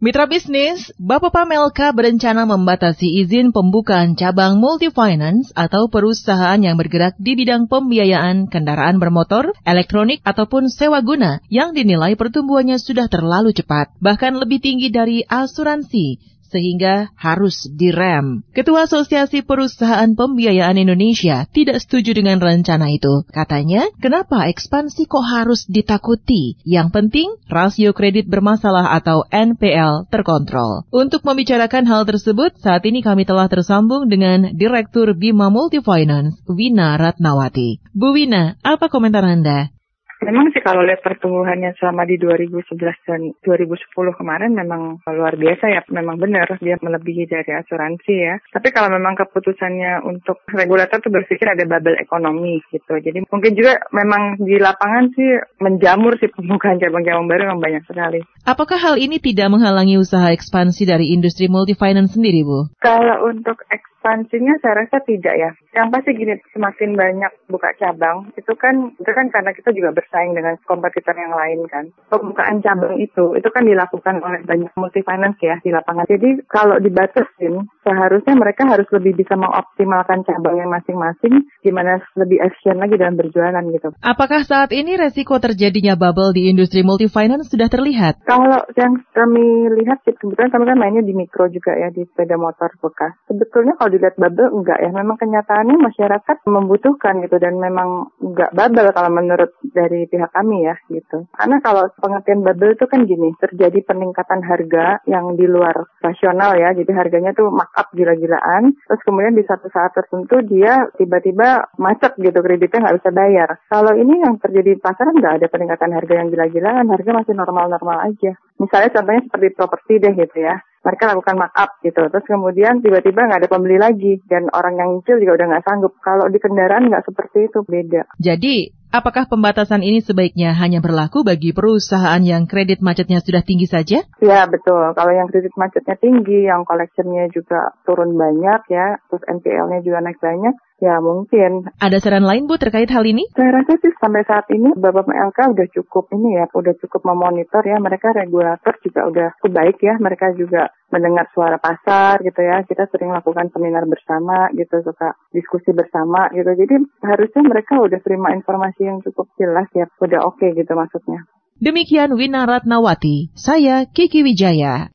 Mitra bisnis, Bapak Pamelka berencana membatasi izin pembukaan cabang multi-finance atau perusahaan yang bergerak di bidang pembiayaan kendaraan bermotor, elektronik, ataupun sewa guna yang dinilai pertumbuhannya sudah terlalu cepat, bahkan lebih tinggi dari asuransi sehingga harus direm. Ketua Asosiasi Perusahaan Pembiayaan Indonesia tidak setuju dengan rencana itu. Katanya, kenapa ekspansi kok harus ditakuti? Yang penting, rasio kredit bermasalah atau NPL terkontrol. Untuk membicarakan hal tersebut, saat ini kami telah tersambung dengan Direktur Bima Multifinance, Wina Ratnawati. Bu Wina, apa komentar Anda? Memang sih kalau lihat pertumbuhannya selama di 2011 dan 2010 kemarin memang luar biasa ya, memang benar dia melebihi dari asuransi ya. Tapi kalau memang keputusannya untuk regulator tuh berpikir ada bubble ekonomi gitu. Jadi mungkin juga memang di lapangan sih menjamur sih pembukaan cabang-cabang baru yang banyak sekali. Apakah hal ini tidak menghalangi usaha ekspansi dari industri multifinance sendiri, Bu? Kalau untuk ekspansinya saya rasa tidak ya. Yang pasti gini, semakin banyak buka cabang, itu kan itu kan karena kita juga bersaing dengan kompetitor yang lain kan. Pembukaan cabang itu, itu kan dilakukan oleh banyak multifinance ya di lapangan. Jadi kalau dibatasin, seharusnya mereka harus lebih bisa mengoptimalkan cabangnya masing-masing, gimana lebih efisien lagi dalam berjualan gitu. Apakah saat ini resiko terjadinya bubble di industri multifinance sudah terlihat? Kalau yang kami lihat, kebetulan kami kan mainnya di mikro juga ya, di sepeda motor bekas. Sebetulnya kalau dilihat bubble, enggak ya. Memang kenyataan ini masyarakat membutuhkan gitu dan memang nggak bubble kalau menurut dari pihak kami ya gitu. Karena kalau pengertian bubble itu kan gini, terjadi peningkatan harga yang di luar rasional ya, jadi harganya tuh markup gila-gilaan, terus kemudian di satu saat tertentu dia tiba-tiba macet gitu kreditnya nggak bisa bayar. Kalau ini yang terjadi di pasaran nggak ada peningkatan harga yang gila-gilaan, harga masih normal-normal aja. Misalnya contohnya seperti properti deh gitu ya mereka lakukan markup gitu. Terus kemudian tiba-tiba nggak ada pembeli lagi dan orang yang nyicil juga udah nggak sanggup. Kalau di kendaraan nggak seperti itu beda. Jadi Apakah pembatasan ini sebaiknya hanya berlaku bagi perusahaan yang kredit macetnya sudah tinggi saja? Ya, betul. Kalau yang kredit macetnya tinggi, yang collectionnya juga turun banyak ya, terus NPL-nya juga naik banyak, Ya mungkin. Ada saran lain Bu terkait hal ini? Saya rasa sih sampai saat ini Bapak MLK udah cukup ini ya, udah cukup memonitor ya. Mereka regulator juga udah cukup baik ya. Mereka juga mendengar suara pasar gitu ya. Kita sering lakukan seminar bersama gitu, suka diskusi bersama gitu. Jadi harusnya mereka udah terima informasi yang cukup jelas ya. Udah oke okay gitu maksudnya. Demikian Wina Ratnawati, saya Kiki Wijaya.